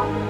Go!